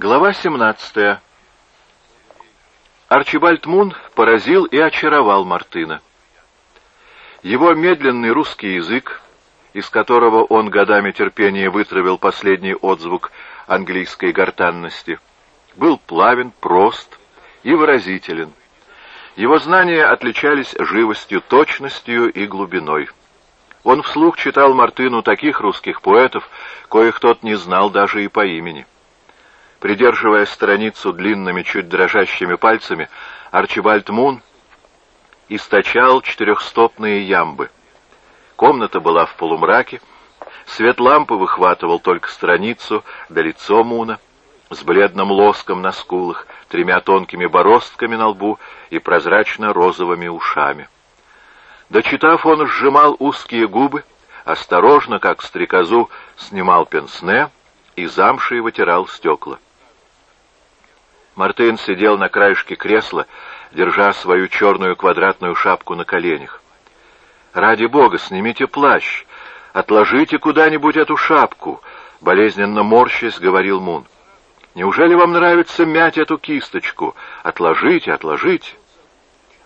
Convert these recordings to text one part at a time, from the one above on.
Глава 17. Арчибальд Мун поразил и очаровал Мартына. Его медленный русский язык, из которого он годами терпения вытравил последний отзвук английской гортанности, был плавен, прост и выразителен. Его знания отличались живостью, точностью и глубиной. Он вслух читал Мартыну таких русских поэтов, коих тот не знал даже и по имени. Придерживая страницу длинными, чуть дрожащими пальцами, Арчибальд Мун источал четырехстопные ямбы. Комната была в полумраке, свет лампы выхватывал только страницу да лицо Муна с бледным лоском на скулах, тремя тонкими бороздками на лбу и прозрачно-розовыми ушами. Дочитав, он сжимал узкие губы, осторожно, как стрекозу, снимал пенсне и замшей вытирал стекла. Мартын сидел на краешке кресла, держа свою черную квадратную шапку на коленях. «Ради бога, снимите плащ! Отложите куда-нибудь эту шапку!» — болезненно морщась, говорил Мун. «Неужели вам нравится мять эту кисточку? Отложите, отложите!»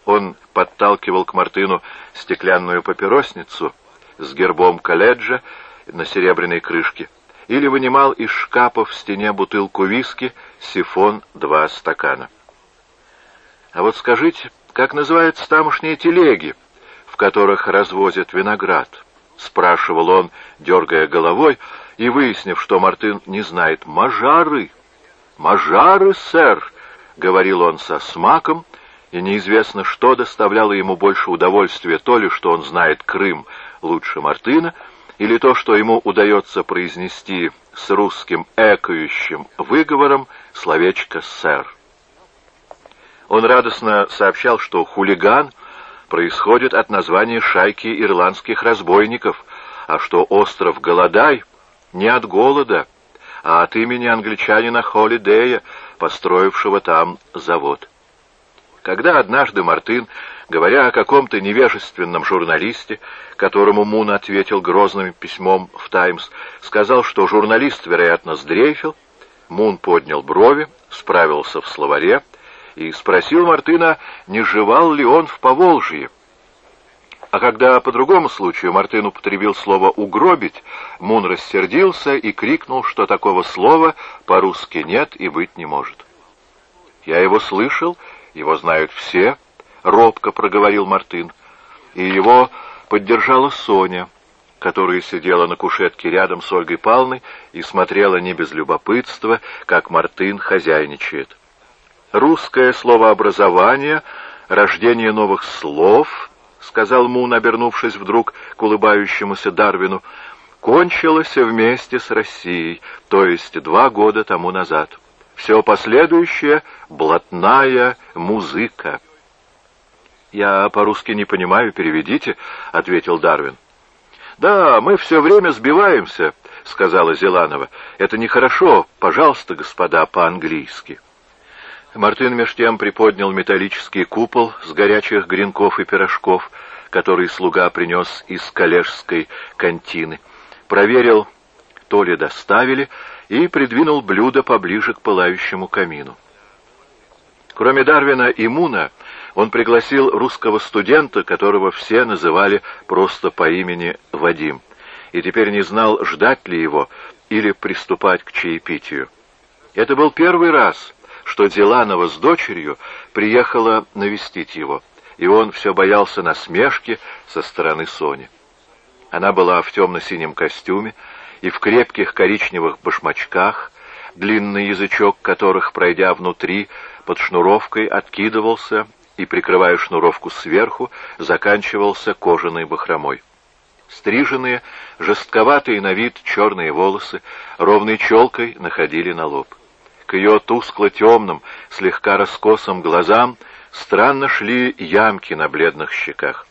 Он подталкивал к Мартыну стеклянную папиросницу с гербом колледжа на серебряной крышке или вынимал из шкафа в стене бутылку виски, сифон, два стакана. А вот скажите, как называются тамошние телеги, в которых развозят виноград? Спрашивал он, дергая головой, и, выяснив, что Мартын не знает, «Мажары!» «Мажары, сэр!» — говорил он со смаком, и неизвестно, что доставляло ему больше удовольствия, то ли, что он знает Крым лучше Мартына, или то, что ему удается произнести с русским экающим выговором словечко «сэр». Он радостно сообщал, что хулиган происходит от названия шайки ирландских разбойников, а что остров Голодай не от голода, а от имени англичанина Холидея, построившего там завод. Когда однажды Мартын, говоря о каком-то невежественном журналисте, которому Мун ответил грозным письмом в «Таймс», сказал, что журналист, вероятно, сдрейфил, Мун поднял брови, справился в словаре и спросил Мартына, не жевал ли он в Поволжье. А когда по другому случаю Мартын употребил слово «угробить», Мун рассердился и крикнул, что такого слова по-русски нет и быть не может. «Я его слышал его знают все, — робко проговорил Мартын. И его поддержала Соня, которая сидела на кушетке рядом с Ольгой Павловной и смотрела не без любопытства, как Мартын хозяйничает. «Русское словообразование, рождение новых слов», — сказал Мун, обернувшись вдруг к улыбающемуся Дарвину, — «кончилось вместе с Россией, то есть два года тому назад». Все последующее — блатная музыка. «Я по-русски не понимаю, переведите», — ответил Дарвин. «Да, мы все время сбиваемся», — сказала Зеланова. «Это нехорошо. Пожалуйста, господа, по-английски». Мартын меж тем приподнял металлический купол с горячих гренков и пирожков, который слуга принес из коллежской контины. Проверил, то ли доставили, и придвинул блюдо поближе к пылающему камину. Кроме Дарвина и Муна, он пригласил русского студента, которого все называли просто по имени Вадим, и теперь не знал, ждать ли его или приступать к чаепитию. Это был первый раз, что Зеланова с дочерью приехала навестить его, и он все боялся насмешки со стороны Сони. Она была в темно-синем костюме, и в крепких коричневых башмачках, длинный язычок которых, пройдя внутри, под шнуровкой откидывался и, прикрывая шнуровку сверху, заканчивался кожаной бахромой. Стриженные, жестковатые на вид черные волосы ровной челкой находили на лоб. К ее тускло-темным, слегка раскосым глазам странно шли ямки на бледных щеках.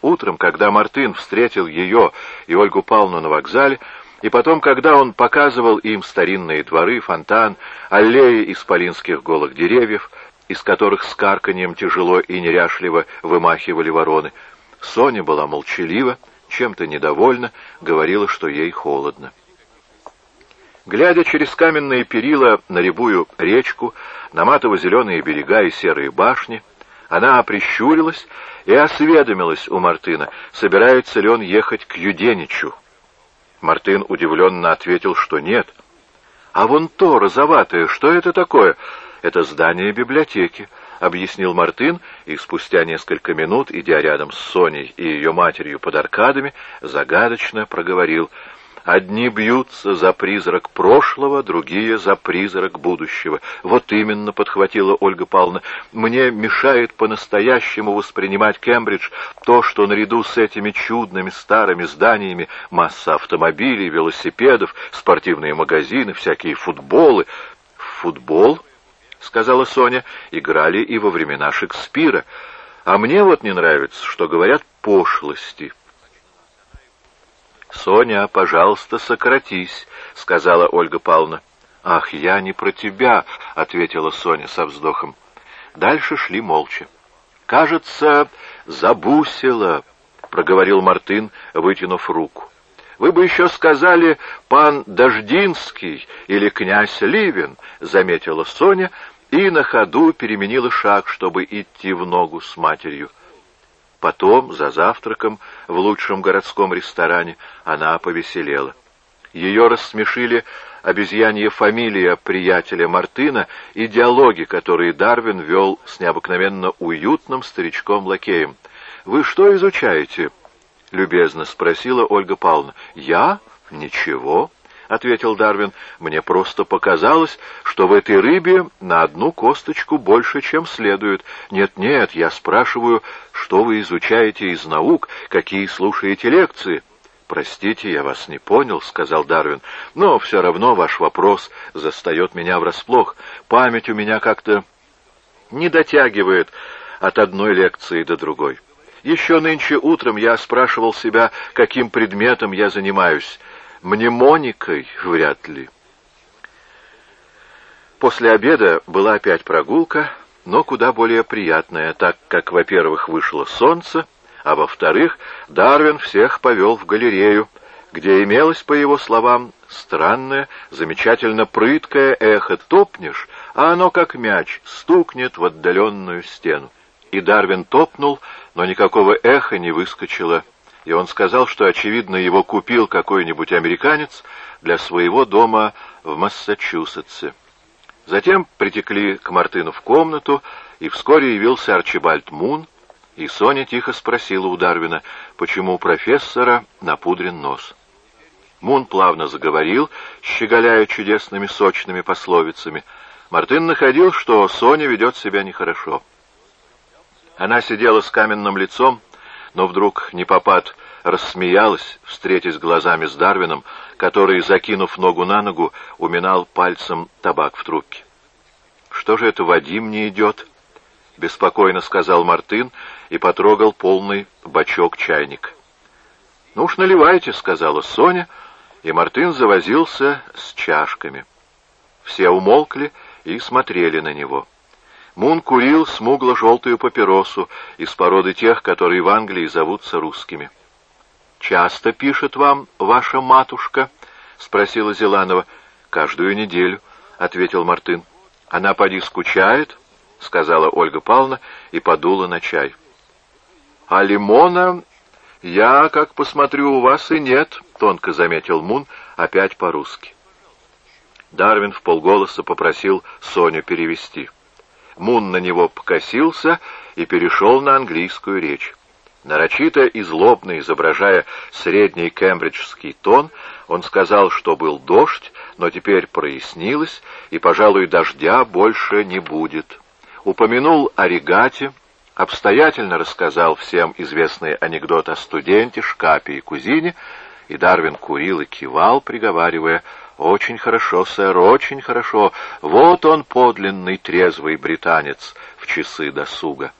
Утром, когда Мартын встретил ее и Ольгу Павловну на вокзале, и потом, когда он показывал им старинные дворы, фонтан, аллеи исполинских голых деревьев, из которых с карканьем тяжело и неряшливо вымахивали вороны, Соня была молчалива, чем-то недовольна, говорила, что ей холодно. Глядя через каменные перила на рябую речку, на матово-зеленые берега и серые башни, она прищурилась и осведомилась у Мартына, собирается ли он ехать к Юденичу. Мартын удивленно ответил, что нет. «А вон то, розоватое, что это такое?» «Это здание библиотеки», — объяснил Мартын, и спустя несколько минут, идя рядом с Соней и ее матерью под аркадами, загадочно проговорил — Одни бьются за призрак прошлого, другие за призрак будущего. Вот именно, подхватила Ольга Павловна, мне мешает по-настоящему воспринимать Кембридж то, что наряду с этими чудными старыми зданиями масса автомобилей, велосипедов, спортивные магазины, всякие футболы. Футбол, сказала Соня, играли и во времена Шекспира. А мне вот не нравится, что говорят пошлости. «Соня, пожалуйста, сократись», — сказала Ольга Павловна. «Ах, я не про тебя», — ответила Соня со вздохом. Дальше шли молча. «Кажется, забусила», — проговорил Мартын, вытянув руку. «Вы бы еще сказали пан Дождинский или князь Ливен», — заметила Соня, и на ходу переменила шаг, чтобы идти в ногу с матерью. Потом, за завтраком, в лучшем городском ресторане, она повеселела. Ее рассмешили обезьянья фамилия приятеля Мартына и диалоги, которые Дарвин вел с необыкновенно уютным старичком-лакеем. «Вы что изучаете?» — любезно спросила Ольга Павловна. «Я? Ничего». — ответил Дарвин, — «мне просто показалось, что в этой рыбе на одну косточку больше, чем следует. Нет-нет, я спрашиваю, что вы изучаете из наук, какие слушаете лекции?» «Простите, я вас не понял», — сказал Дарвин, — «но все равно ваш вопрос застает меня врасплох. Память у меня как-то не дотягивает от одной лекции до другой. Еще нынче утром я спрашивал себя, каким предметом я занимаюсь» мнемоникой вряд ли. После обеда была опять прогулка, но куда более приятная, так как, во-первых, вышло солнце, а во-вторых, Дарвин всех повел в галерею, где имелось, по его словам, странное, замечательно прыткое эхо. Топнешь, а оно, как мяч, стукнет в отдаленную стену. И Дарвин топнул, но никакого эха не выскочило и он сказал, что, очевидно, его купил какой-нибудь американец для своего дома в Массачусетсе. Затем притекли к Мартыну в комнату, и вскоре явился Арчибальд Мун, и Соня тихо спросила у Дарвина, почему у профессора напудрен нос. Мун плавно заговорил, щеголяя чудесными сочными пословицами. Мартын находил, что Соня ведет себя нехорошо. Она сидела с каменным лицом, но вдруг Непопад рассмеялась, встретясь глазами с Дарвином, который, закинув ногу на ногу, уминал пальцем табак в трубке. «Что же это Вадим не идет?» — беспокойно сказал Мартын и потрогал полный бачок чайник. «Ну уж наливайте», — сказала Соня, и Мартын завозился с чашками. Все умолкли и смотрели на него. Мун курил смугло-желтую папиросу из породы тех, которые в Англии зовутся русскими. «Часто пишет вам ваша матушка?» — спросила Зеланова. «Каждую неделю», — ответил Мартын. «Она поди скучает?» — сказала Ольга Павловна и подула на чай. «А лимона я, как посмотрю, у вас и нет», — тонко заметил Мун, опять по-русски. Дарвин в полголоса попросил Соню перевести. Мун на него покосился и перешел на английскую речь. Нарочито и злобно изображая средний кембриджский тон, он сказал, что был дождь, но теперь прояснилось, и, пожалуй, дождя больше не будет. Упомянул о регате, обстоятельно рассказал всем известный анекдот о студенте, шкапе и кузине, и Дарвин курил и кивал, приговаривая «Очень хорошо, сэр, очень хорошо. Вот он, подлинный трезвый британец в часы досуга».